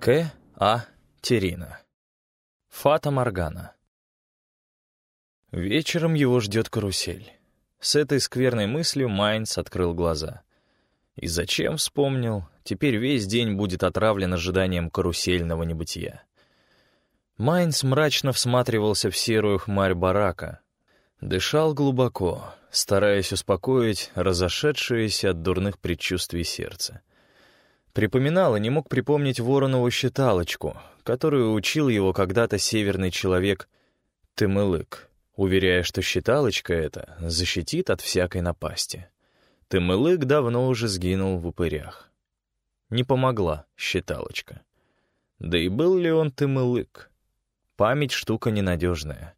К. А. Терина. Фата Моргана. Вечером его ждет карусель. С этой скверной мыслью Майнц открыл глаза. И зачем вспомнил, теперь весь день будет отравлен ожиданием карусельного небытия. Майнц мрачно всматривался в серую хмарь барака. Дышал глубоко, стараясь успокоить разошедшееся от дурных предчувствий сердце. Припоминал и не мог припомнить воронову считалочку, которую учил его когда-то северный человек Тымылык, уверяя, что считалочка эта защитит от всякой напасти. Тымылык давно уже сгинул в упырях. Не помогла считалочка. Да и был ли он Тымылык? Память — штука ненадежная.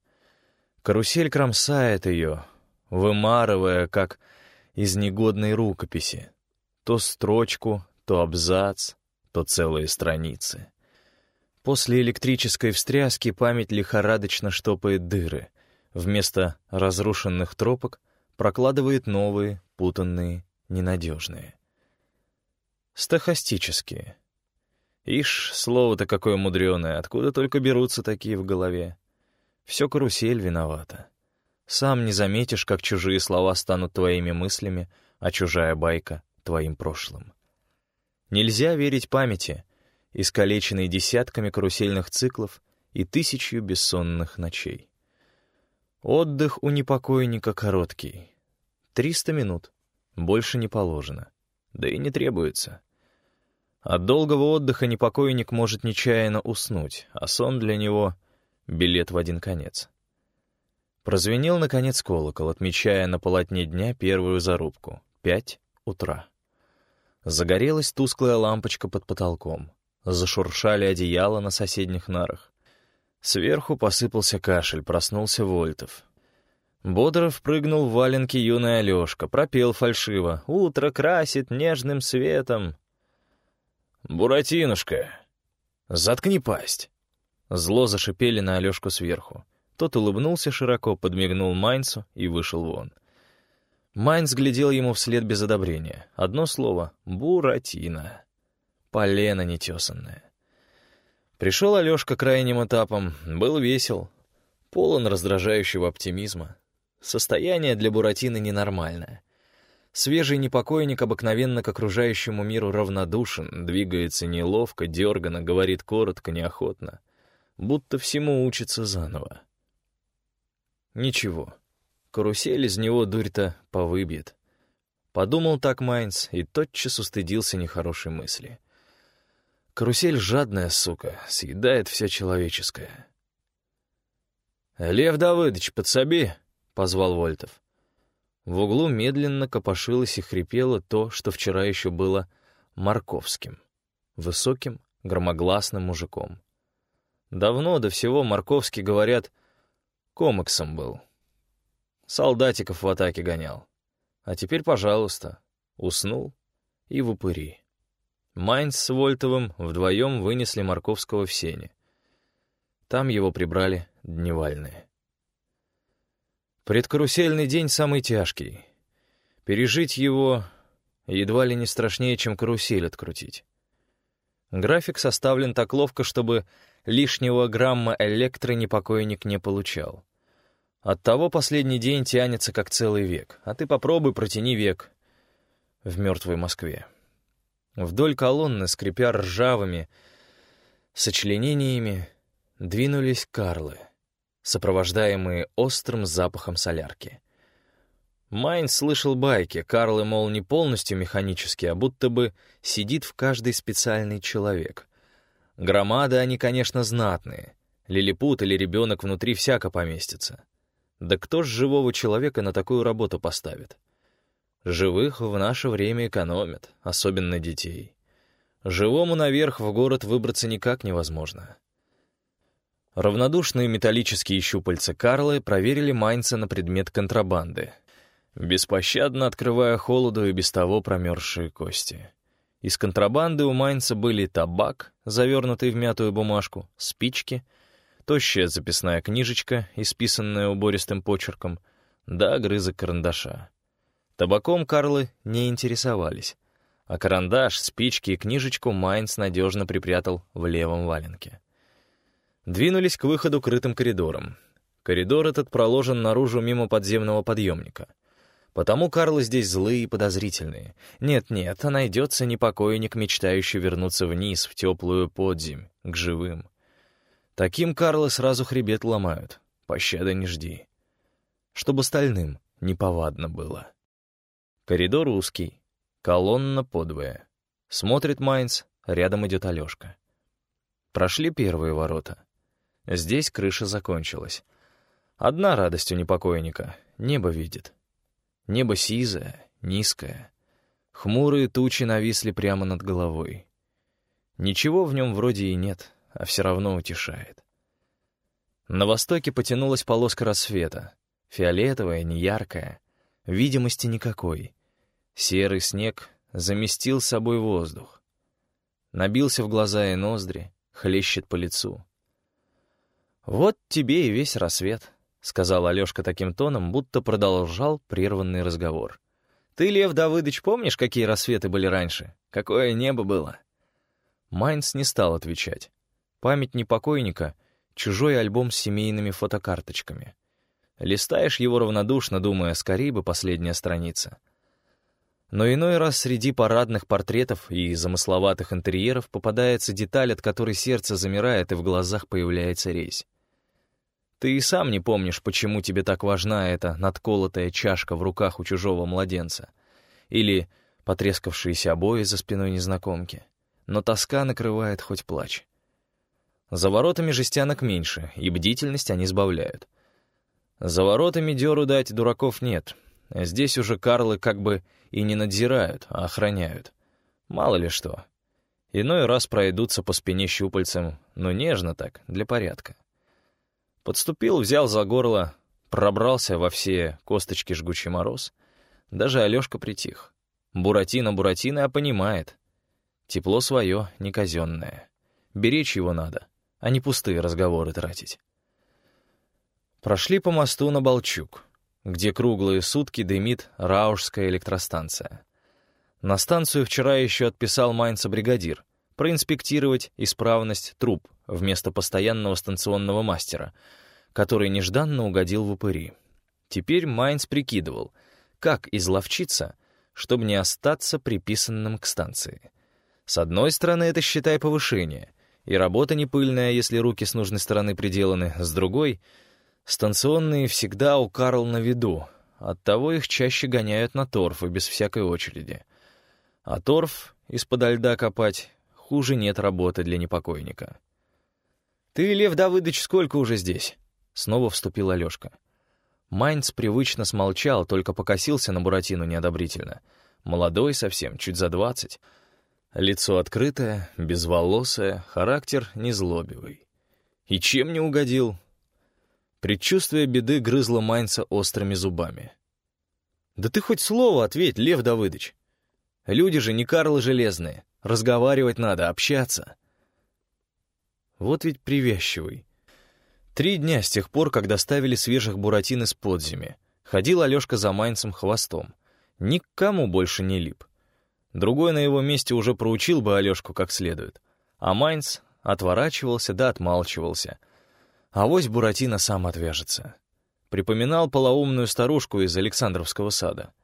Карусель кромсает ее, вымарывая, как из негодной рукописи, то строчку, то абзац, то целые страницы. После электрической встряски память лихорадочно штопает дыры. Вместо разрушенных тропок прокладывает новые, путанные, ненадежные. Стахастические. Ишь, слово-то какое мудреное, откуда только берутся такие в голове. Все карусель виновата. Сам не заметишь, как чужие слова станут твоими мыслями, а чужая байка — твоим прошлым. Нельзя верить памяти, искалеченной десятками карусельных циклов и тысячью бессонных ночей. Отдых у непокойника короткий. Триста минут. Больше не положено. Да и не требуется. От долгого отдыха непокойник может нечаянно уснуть, а сон для него — билет в один конец. Прозвенел, наконец, колокол, отмечая на полотне дня первую зарубку — пять утра. Загорелась тусклая лампочка под потолком. Зашуршали одеяла на соседних нарах. Сверху посыпался кашель, проснулся Вольтов. Бодро впрыгнул в валенки юный Алёшка, пропел фальшиво. «Утро красит нежным светом». «Буратинушка, заткни пасть!» Зло зашипели на Алёшку сверху. Тот улыбнулся широко, подмигнул Майнцу и вышел вон. Майнц глядел ему вслед без одобрения. Одно слово — «Буратино». Полено нетесанное. Пришел Алешка крайним этапом, был весел, полон раздражающего оптимизма. Состояние для Буратино ненормальное. Свежий непокойник обыкновенно к окружающему миру равнодушен, двигается неловко, дергано, говорит коротко, неохотно. Будто всему учится заново. Ничего. Карусель из него дурь-то повыбьет. Подумал так Майнц и тотчас устыдился нехорошей мысли. Карусель жадная сука, съедает все человеческое. «Лев Давыдович, подсоби!» — позвал Вольтов. В углу медленно копошилось и хрипело то, что вчера еще было Марковским, высоким, громогласным мужиком. Давно до всего Марковский, говорят, комиксом был, Солдатиков в атаке гонял. А теперь, пожалуйста, уснул и в упыри. Майнц с Вольтовым вдвоем вынесли Марковского в сене. Там его прибрали дневальные. Предкарусельный день самый тяжкий. Пережить его едва ли не страшнее, чем карусель открутить. График составлен так ловко, чтобы лишнего грамма электро непокойник не получал. Оттого последний день тянется как целый век, а ты попробуй протяни век в мертвой Москве. Вдоль колонны, скрипя ржавыми сочленениями, двинулись карлы, сопровождаемые острым запахом солярки. Майн слышал байки, карлы, мол, не полностью механические, а будто бы сидит в каждый специальный человек. Громады они, конечно, знатные. Лилипут или ребенок внутри всяко поместится. Да кто ж живого человека на такую работу поставит? Живых в наше время экономят, особенно детей. Живому наверх в город выбраться никак невозможно. Равнодушные металлические щупальца Карлы проверили Майнца на предмет контрабанды, беспощадно открывая холоду и без того промерзшие кости. Из контрабанды у Майнца были табак, завернутый в мятую бумажку, спички — тощая записная книжечка, исписанная убористым почерком, да огрызок карандаша. Табаком Карлы не интересовались, а карандаш, спички и книжечку Майнс надежно припрятал в левом валенке. Двинулись к выходу крытым коридором. Коридор этот проложен наружу мимо подземного подъемника. Потому Карлы здесь злые и подозрительные. Нет-нет, а найдется непокойник, мечтающий вернуться вниз, в теплую подземь, к живым. Таким Карлы сразу хребет ломают. Пощады не жди. Чтобы остальным неповадно было. Коридор узкий, колонна подвое. Смотрит Майнц, рядом идет Алешка. Прошли первые ворота. Здесь крыша закончилась. Одна радость у непокойника — небо видит. Небо сизое, низкое. Хмурые тучи нависли прямо над головой. Ничего в нем вроде и нет, а все равно утешает. На востоке потянулась полоска рассвета, фиолетовая, неяркая, видимости никакой. Серый снег заместил собой воздух. Набился в глаза и ноздри, хлещет по лицу. «Вот тебе и весь рассвет», — сказал Алёшка таким тоном, будто продолжал прерванный разговор. «Ты, Лев Давыдович, помнишь, какие рассветы были раньше? Какое небо было?» Майнц не стал отвечать. Память непокойника — чужой альбом с семейными фотокарточками. Листаешь его равнодушно, думая, скорее бы последняя страница. Но иной раз среди парадных портретов и замысловатых интерьеров попадается деталь, от которой сердце замирает и в глазах появляется резь. Ты и сам не помнишь, почему тебе так важна эта надколотая чашка в руках у чужого младенца. Или потрескавшиеся обои за спиной незнакомки. Но тоска накрывает хоть плач. За воротами жестянок меньше, и бдительность они сбавляют. За воротами дёру дать дураков нет. Здесь уже Карлы как бы и не надзирают, а охраняют. Мало ли что. Иной раз пройдутся по спине щупальцем, но нежно так, для порядка. Подступил, взял за горло, пробрался во все косточки жгучий мороз. Даже Алёшка притих. Буратино Буратино, а понимает. Тепло свое, не казенное. Беречь его надо, а не пустые разговоры тратить. Прошли по мосту на Балчук, где круглые сутки дымит Раушская электростанция. На станцию вчера еще отписал Майнца бригадир проинспектировать исправность труб вместо постоянного станционного мастера, который нежданно угодил в упыри. Теперь Майнц прикидывал, как изловчиться, чтобы не остаться приписанным к станции. С одной стороны, это, считай, повышение, и работа не пыльная, если руки с нужной стороны приделаны, с другой — Станционные всегда у Карл на виду, оттого их чаще гоняют на торф и без всякой очереди. А торф из-под льда копать хуже нет работы для непокойника. «Ты, Лев Давыдович, сколько уже здесь?» Снова вступил Алёшка. Майнц привычно смолчал, только покосился на Буратину неодобрительно. Молодой совсем, чуть за двадцать. Лицо открытое, безволосое, характер незлобивый. И чем не угодил? Предчувствие беды грызло Майнца острыми зубами. «Да ты хоть слово ответь, Лев Давыдыч! Люди же не Карлы Железные, разговаривать надо, общаться». Вот ведь привязчивый. Три дня с тех пор, как доставили свежих буратин из подземи, ходил Алешка за Майнцем хвостом. Никому больше не лип. Другой на его месте уже проучил бы Алешку как следует. А Майнц отворачивался да отмалчивался — Авось Буратино сам отвяжется. Припоминал полоумную старушку из Александровского сада.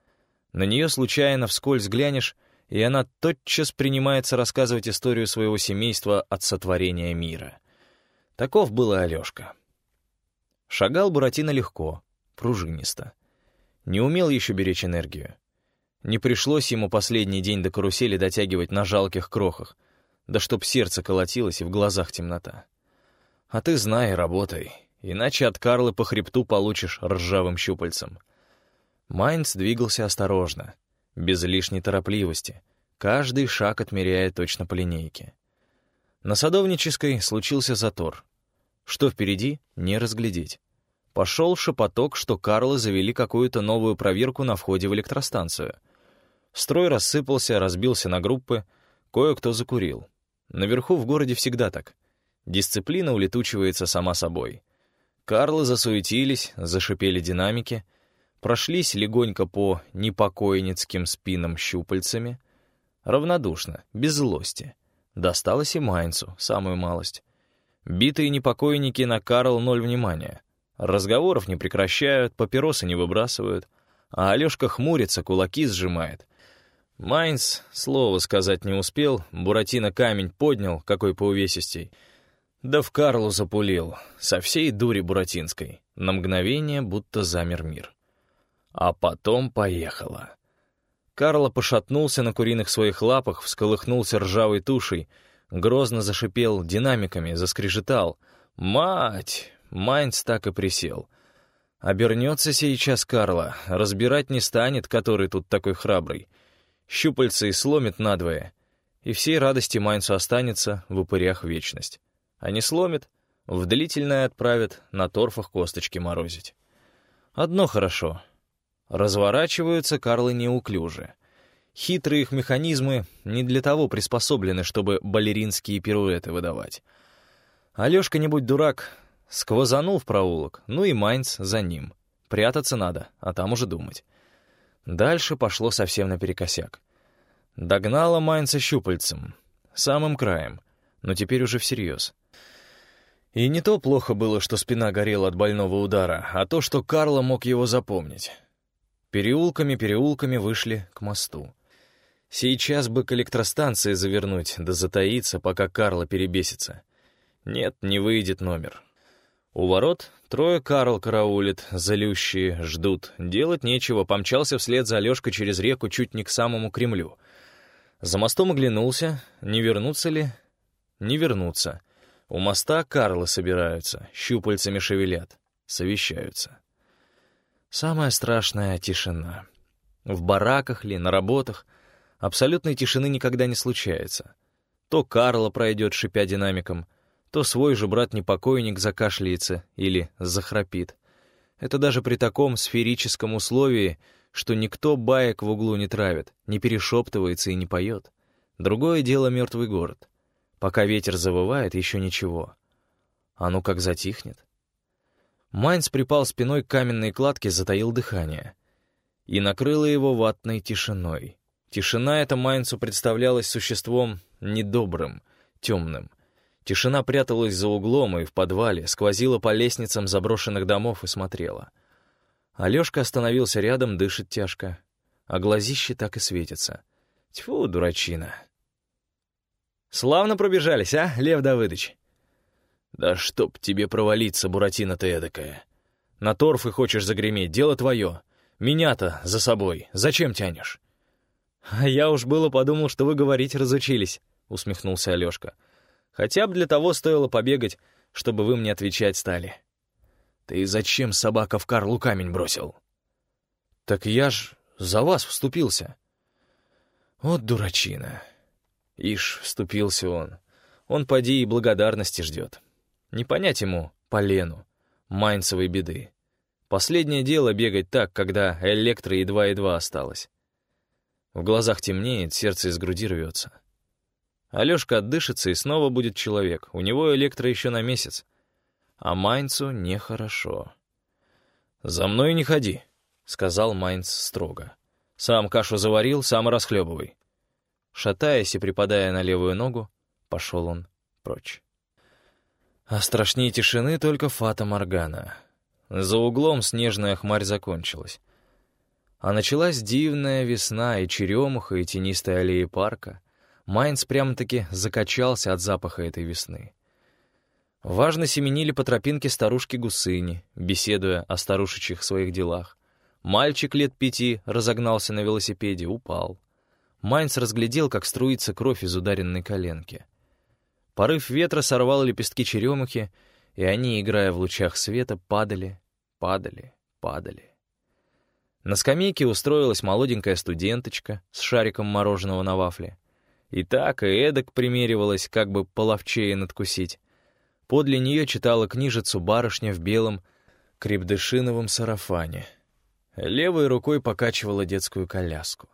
На нее случайно вскользь глянешь, и она тотчас принимается рассказывать историю своего семейства от сотворения мира. Таков был и Алешка. Шагал Буратино легко, пружинисто. Не умел еще беречь энергию. Не пришлось ему последний день до карусели дотягивать на жалких крохах, да чтоб сердце колотилось и в глазах темнота. А ты знай, работай, иначе от Карлы по хребту получишь ржавым щупальцем. Майнц двигался осторожно, без лишней торопливости, каждый шаг отмеряя точно по линейке. На Садовнической случился затор. Что впереди, не разглядеть. Пошел шепоток, что Карлы завели какую-то новую проверку на входе в электростанцию. Строй рассыпался, разбился на группы, кое-кто закурил. Наверху в городе всегда так — Дисциплина улетучивается сама собой. Карлы засуетились, зашипели динамики, прошлись легонько по непокойницким спинам щупальцами. равнодушно, без злости. Досталось и Майнцу, самую малость. Битые непокойники на Карл ноль внимания. Разговоров не прекращают, папиросы не выбрасывают, а Алёшка хмурится, кулаки сжимает. Майнц слова сказать не успел, Буратино камень поднял, какой по увесистей. Да в Карлу запулил, со всей дури буратинской. На мгновение будто замер мир. А потом поехала. Карло пошатнулся на куриных своих лапах, всколыхнулся ржавой тушей, грозно зашипел динамиками, заскрежетал. «Мать!» Майнц так и присел. Обернется сейчас Карло, разбирать не станет, который тут такой храбрый. Щупальца и сломит надвое, и всей радости Майнцу останется в упырях вечность. А не сломит, в длительное отправят на торфах косточки морозить. Одно хорошо. Разворачиваются Карлы неуклюже. Хитрые их механизмы не для того приспособлены, чтобы балеринские пируэты выдавать. Алёшка, не будь дурак, сквозанул в проулок, ну и Майнц за ним. Прятаться надо, а там уже думать. Дальше пошло совсем наперекосяк. Догнала Майнца щупальцем, самым краем, но теперь уже всерьез. И не то плохо было, что спина горела от больного удара, а то, что Карло мог его запомнить. Переулками-переулками вышли к мосту. Сейчас бы к электростанции завернуть, да затаиться, пока Карло перебесится. Нет, не выйдет номер. У ворот трое Карл караулит, залющие, ждут. Делать нечего, помчался вслед за Алёшкой через реку чуть не к самому Кремлю. За мостом оглянулся, не вернуться ли? Не вернуться. У моста Карлы собираются, щупальцами шевелят, совещаются. Самая страшная — тишина. В бараках ли, на работах абсолютной тишины никогда не случается. То Карла пройдет, шипя динамиком, то свой же брат-непокойник закашляется или захрапит. Это даже при таком сферическом условии, что никто баек в углу не травит, не перешептывается и не поет. Другое дело мертвый город. Пока ветер завывает, еще ничего. А ну как затихнет. Майнц припал спиной к каменной кладке, затаил дыхание. И накрыло его ватной тишиной. Тишина эта Майнцу представлялась существом недобрым, темным. Тишина пряталась за углом и в подвале, сквозила по лестницам заброшенных домов и смотрела. Алёшка остановился рядом, дышит тяжко, а глазище так и светится. Тьфу, дурачина. «Славно пробежались, а, Лев Давыдыч?» «Да чтоб тебе провалиться, Буратино ты эдакая. На торфы хочешь загреметь, дело твое. Меня-то за собой зачем тянешь?» «А я уж было подумал, что вы говорить разучились», — усмехнулся Алёшка. «Хотя бы для того стоило побегать, чтобы вы мне отвечать стали». «Ты зачем собака в Карлу камень бросил?» «Так я ж за вас вступился». «Вот дурачина». Ишь, вступился он. Он поди и благодарности ждет. Не понять ему полену, майнцевой беды. Последнее дело бегать так, когда электро едва-едва осталось. В глазах темнеет, сердце из груди рвется. Алёшка отдышится и снова будет человек. У него электро еще на месяц. А Майнцу нехорошо. «За мной не ходи», — сказал Майнц строго. «Сам кашу заварил, сам расхлебывай». Шатаясь и припадая на левую ногу, пошел он прочь. А страшнее тишины только фата Моргана. За углом снежная хмарь закончилась. А началась дивная весна, и черемуха, и тенистая аллеи парка. Майнц прямо-таки закачался от запаха этой весны. Важно семенили по тропинке старушки-гусыни, беседуя о старушечьих своих делах. Мальчик лет пяти разогнался на велосипеде, упал. Майнц разглядел, как струится кровь из ударенной коленки. Порыв ветра сорвал лепестки черемухи, и они, играя в лучах света, падали, падали, падали. На скамейке устроилась молоденькая студенточка с шариком мороженого на вафле. И так, и эдак примеривалась, как бы половчее надкусить. Подле нее читала книжицу барышня в белом крепдышиновом сарафане. Левой рукой покачивала детскую коляску.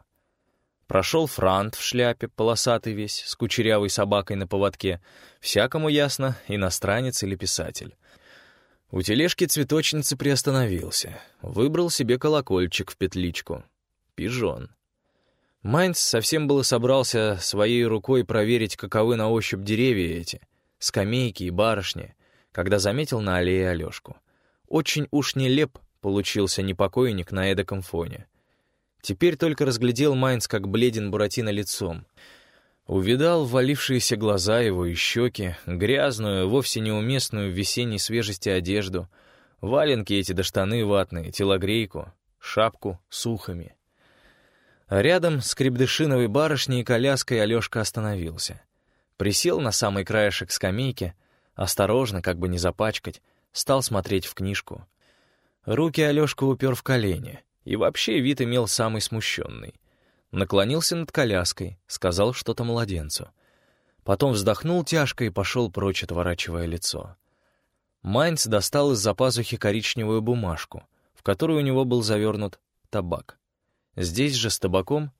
Прошел франт в шляпе, полосатый весь, с кучерявой собакой на поводке. Всякому ясно, иностранец или писатель. У тележки цветочницы приостановился. Выбрал себе колокольчик в петличку. Пижон. Майнц совсем было собрался своей рукой проверить, каковы на ощупь деревья эти, скамейки и барышни, когда заметил на аллее Алёшку. Очень уж нелеп получился непокойник на эдаком фоне. Теперь только разглядел Майнц, как бледен Буратино лицом. Увидал ввалившиеся глаза его и щеки, грязную, вовсе неуместную в весенней свежести одежду, валенки эти до штаны ватные, телогрейку, шапку с ухами. А рядом с крепдышиновой барышней и коляской Алёшка остановился. Присел на самый краешек скамейки, осторожно, как бы не запачкать, стал смотреть в книжку. Руки Алёшка упер в колени — и вообще вид имел самый смущенный. Наклонился над коляской, сказал что-то младенцу. Потом вздохнул тяжко и пошел прочь, отворачивая лицо. Майнц достал из-за пазухи коричневую бумажку, в которую у него был завернут табак. Здесь же с табаком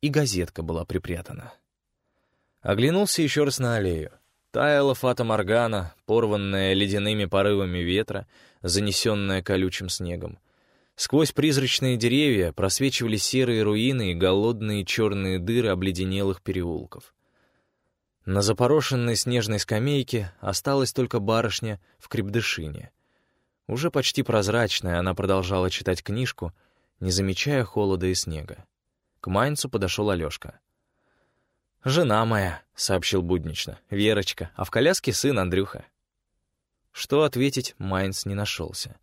и газетка была припрятана. Оглянулся еще раз на аллею. Таяла фата Моргана, порванная ледяными порывами ветра, занесенная колючим снегом. Сквозь призрачные деревья просвечивали серые руины и голодные черные дыры обледенелых переулков. На запорошенной снежной скамейке осталась только барышня в крепдышине. Уже почти прозрачная, она продолжала читать книжку, не замечая холода и снега. К Майнцу подошел Алешка. «Жена моя», — сообщил буднично, — «Верочка, а в коляске сын Андрюха». Что ответить, Майнц не нашелся.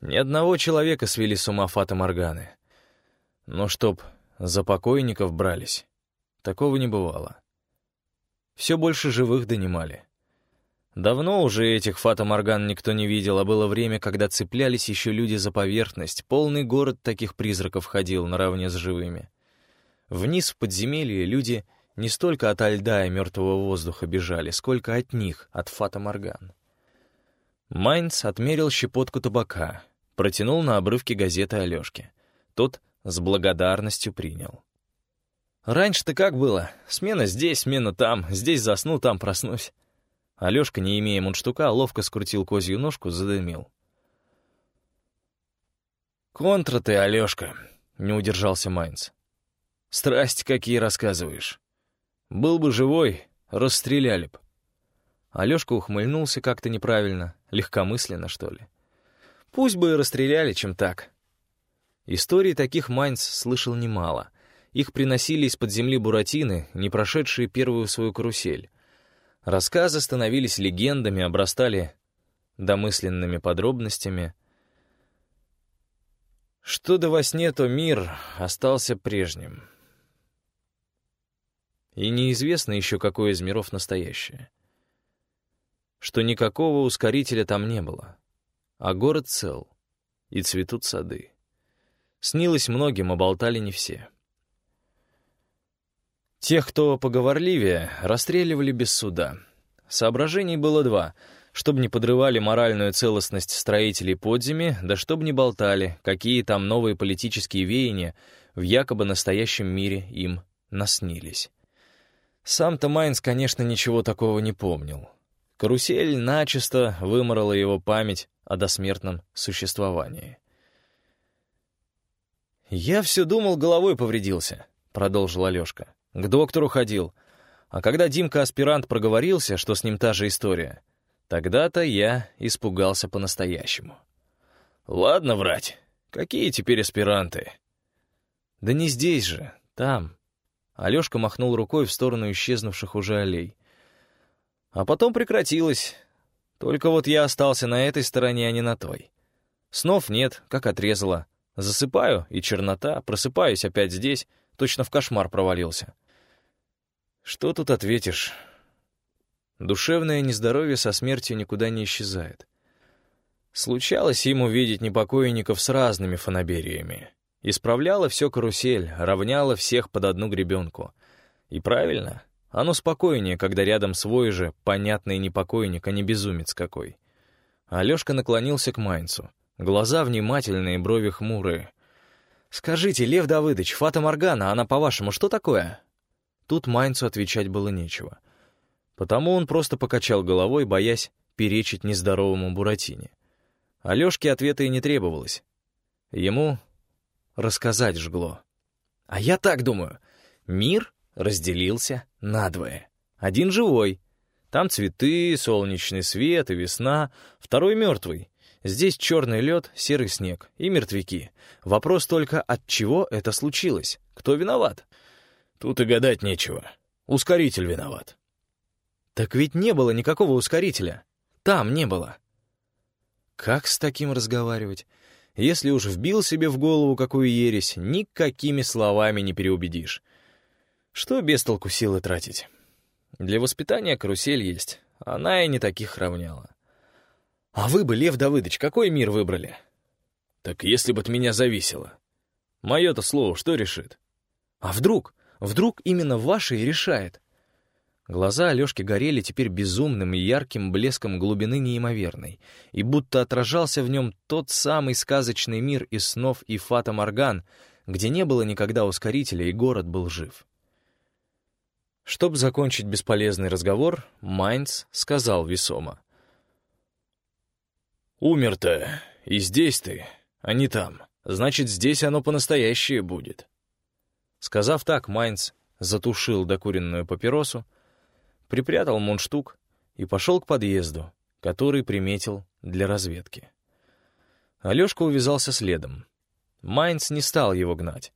Ни одного человека свели с ума Фата Морганы. Но чтоб за покойников брались, такого не бывало. Все больше живых донимали. Давно уже этих Фата Морган никто не видел, а было время, когда цеплялись еще люди за поверхность. Полный город таких призраков ходил наравне с живыми. Вниз в подземелье люди не столько от льда и мертвого воздуха бежали, сколько от них, от Фата Морган. Майнц отмерил щепотку табака — Протянул на обрывке газеты Алёшке. Тот с благодарностью принял. «Раньше-то как было? Смена здесь, смена там, здесь засну, там проснусь». Алёшка, не имея мундштука, ловко скрутил козью ножку, задымил. «Контра ты, Алёшка», — не удержался Майнц. «Страсти какие рассказываешь. Был бы живой, расстреляли б». Алёшка ухмыльнулся как-то неправильно, легкомысленно, что ли. Пусть бы и расстреляли, чем так. Истории таких Майнц слышал немало. Их приносили из-под земли буратины, не прошедшие первую свою карусель. Рассказы становились легендами, обрастали домысленными подробностями. Что до во сне, то мир остался прежним. И неизвестно еще, какой из миров настоящее. Что никакого ускорителя там не было а город цел, и цветут сады. Снилось многим, а болтали не все. Тех, кто поговорливее, расстреливали без суда. Соображений было два — чтобы не подрывали моральную целостность строителей подземи, да чтобы не болтали, какие там новые политические веяния в якобы настоящем мире им наснились. Сам-то Майнс, конечно, ничего такого не помнил. Карусель начисто выморала его память о досмертном существовании. «Я все думал, головой повредился», — продолжил Алешка. «К доктору ходил. А когда Димка-аспирант проговорился, что с ним та же история, тогда-то я испугался по-настоящему». «Ладно врать. Какие теперь аспиранты?» «Да не здесь же, там». Алешка махнул рукой в сторону исчезнувших уже аллей. А потом прекратилось. Только вот я остался на этой стороне, а не на той. Снов нет, как отрезало. Засыпаю, и чернота, просыпаюсь опять здесь, точно в кошмар провалился. Что тут ответишь? Душевное нездоровье со смертью никуда не исчезает. Случалось ему видеть непокойников с разными фанабериями. Исправляла все карусель, равняла всех под одну гребенку. И правильно, оно спокойнее, когда рядом свой же, понятный непокойник, а не безумец какой. Алёшка наклонился к Майнцу. Глаза внимательные, брови хмурые. «Скажите, Лев Давыдович, Фата Моргана, она, по-вашему, что такое?» Тут Майнцу отвечать было нечего. Потому он просто покачал головой, боясь перечить нездоровому Буратине. Алёшке ответа и не требовалось. Ему рассказать жгло. «А я так думаю. Мир разделился надвое. Один живой. Там цветы, солнечный свет и весна. Второй мертвый. Здесь черный лед, серый снег и мертвяки. Вопрос только, от чего это случилось? Кто виноват? Тут и гадать нечего. Ускоритель виноват. Так ведь не было никакого ускорителя. Там не было. Как с таким разговаривать? Если уж вбил себе в голову какую ересь, никакими словами не переубедишь. Что без толку силы тратить? Для воспитания карусель есть. Она и не таких равняла. А вы бы, Лев Давыдович, какой мир выбрали? Так если бы от меня зависело. Мое-то слово что решит? А вдруг? Вдруг именно ваше и решает? Глаза Алёшки горели теперь безумным и ярким блеском глубины неимоверной, и будто отражался в нем тот самый сказочный мир из снов и фата Морган, где не было никогда ускорителя, и город был жив. Чтобы закончить бесполезный разговор, Майнц сказал весомо. «Умер-то, и здесь ты, а не там. Значит, здесь оно по-настоящее будет». Сказав так, Майнц затушил докуренную папиросу, припрятал мундштук и пошел к подъезду, который приметил для разведки. Алешка увязался следом. Майнц не стал его гнать.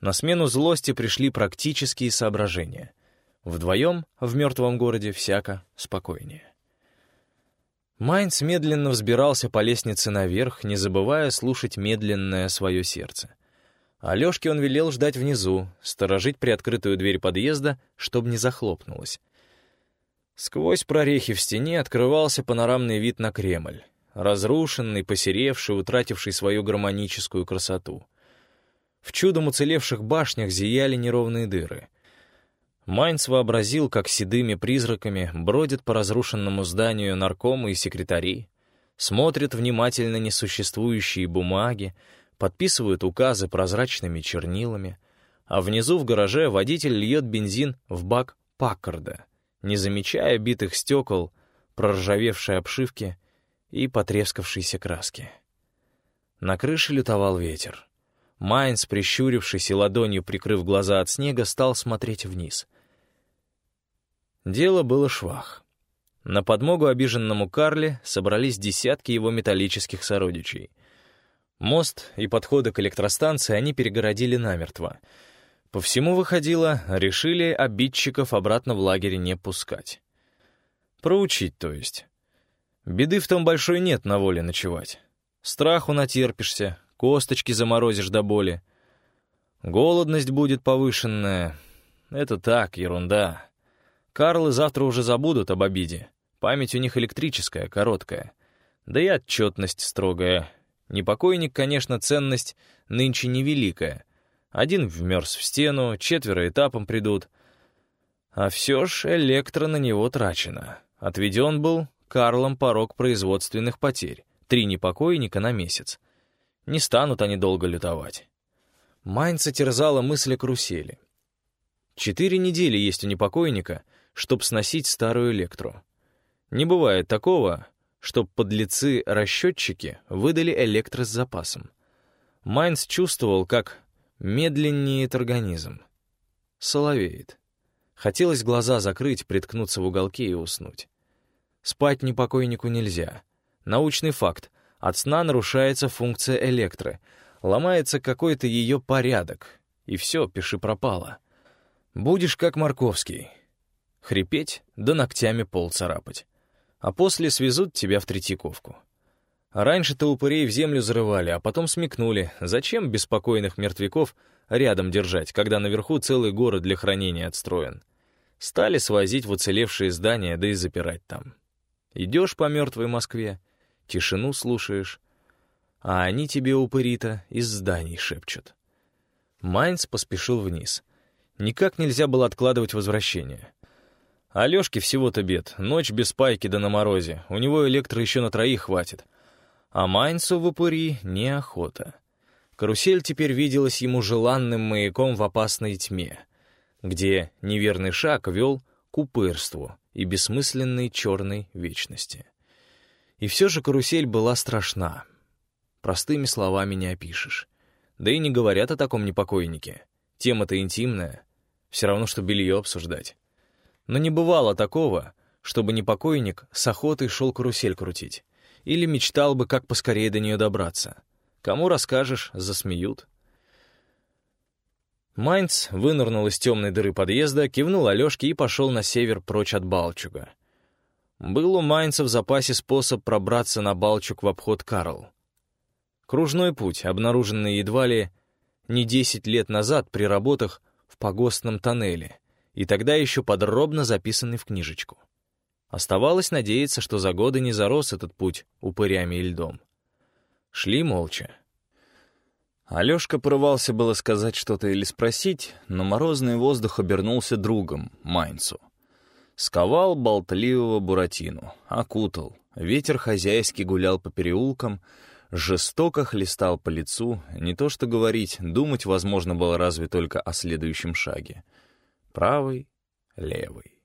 На смену злости пришли практические соображения. Вдвоем в мертвом городе всяко спокойнее. Майнц медленно взбирался по лестнице наверх, не забывая слушать медленное свое сердце. Алешке он велел ждать внизу, сторожить приоткрытую дверь подъезда, чтобы не захлопнулась. Сквозь прорехи в стене открывался панорамный вид на Кремль, разрушенный, посеревший, утративший свою гармоническую красоту. В чудом уцелевших башнях зияли неровные дыры. Майнц вообразил, как седыми призраками бродят по разрушенному зданию наркомы и секретари, смотрят внимательно несуществующие бумаги, подписывают указы прозрачными чернилами, а внизу в гараже водитель льет бензин в бак Паккарда — не замечая битых стекол, проржавевшей обшивки и потрескавшейся краски. На крыше лютовал ветер. Майнс, прищурившись и ладонью прикрыв глаза от снега, стал смотреть вниз. Дело было швах. На подмогу обиженному Карле собрались десятки его металлических сородичей. Мост и подходы к электростанции они перегородили намертво — по всему выходило, решили обидчиков обратно в лагерь не пускать. Проучить, то есть. Беды в том большой нет на воле ночевать. Страху натерпишься, косточки заморозишь до боли. Голодность будет повышенная. Это так, ерунда. Карлы завтра уже забудут об обиде. Память у них электрическая, короткая. Да и отчетность строгая. Непокойник, конечно, ценность нынче невеликая — один вмерз в стену, четверо этапом придут. А все ж электро на него трачено. Отведен был Карлом порог производственных потерь. Три непокойника на месяц. Не станут они долго лютовать. Майнца терзала мысль о карусели. Четыре недели есть у непокойника, чтоб сносить старую электру. Не бывает такого, чтоб подлецы-расчетчики выдали электро с запасом. Майнц чувствовал, как Медленнеет организм. Соловеет. Хотелось глаза закрыть, приткнуться в уголке и уснуть. Спать непокойнику нельзя. Научный факт. От сна нарушается функция электры. Ломается какой-то ее порядок. И все, пиши пропало. Будешь как Марковский. Хрипеть, да ногтями пол царапать. А после свезут тебя в Третьяковку. Раньше-то упырей в землю зарывали, а потом смекнули, зачем беспокойных мертвяков рядом держать, когда наверху целый город для хранения отстроен. Стали свозить в уцелевшие здания, да и запирать там. Идешь по мертвой Москве, тишину слушаешь, а они тебе, упыри-то, из зданий шепчут. Майнц поспешил вниз. Никак нельзя было откладывать возвращение. Алёшке всего-то бед, ночь без пайки да на морозе, у него электро еще на троих хватит — а Майнцу в упыри неохота. Карусель теперь виделась ему желанным маяком в опасной тьме, где неверный шаг вел к упырству и бессмысленной черной вечности. И все же карусель была страшна. Простыми словами не опишешь. Да и не говорят о таком непокойнике. Тема-то интимная. Все равно, что белье обсуждать. Но не бывало такого, чтобы непокойник с охотой шел карусель крутить. Или мечтал бы, как поскорее до нее добраться. Кому расскажешь, засмеют. Майнц вынырнул из темной дыры подъезда, кивнул Алешке и пошел на север прочь от Балчуга. Был у Майнца в запасе способ пробраться на Балчуг в обход Карл. Кружной путь, обнаруженный едва ли не 10 лет назад при работах в погостном тоннеле, и тогда еще подробно записанный в книжечку. Оставалось надеяться, что за годы не зарос этот путь упырями и льдом. Шли молча. Алёшка порывался было сказать что-то или спросить, но морозный воздух обернулся другом, Майнцу. Сковал болтливого Буратину, окутал. Ветер хозяйски гулял по переулкам, жестоко хлестал по лицу. Не то что говорить, думать возможно было разве только о следующем шаге. Правый, левый.